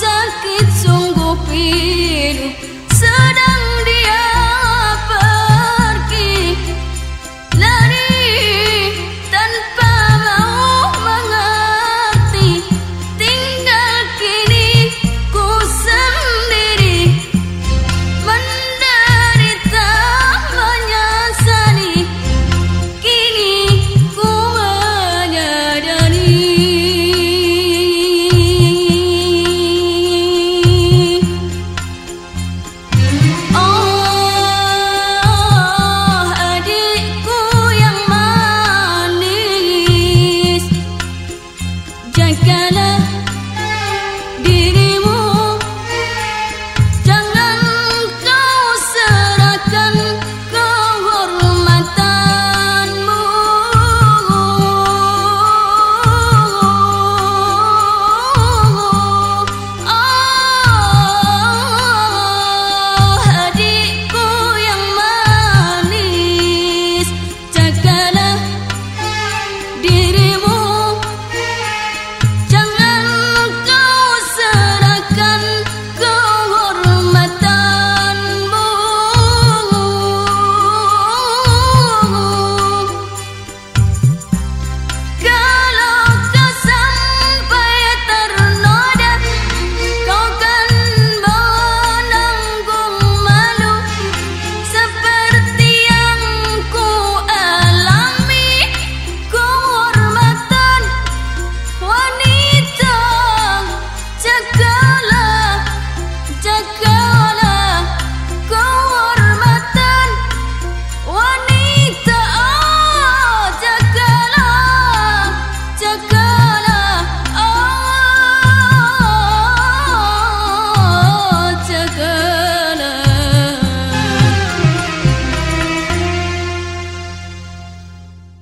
sakit sungguh pilu.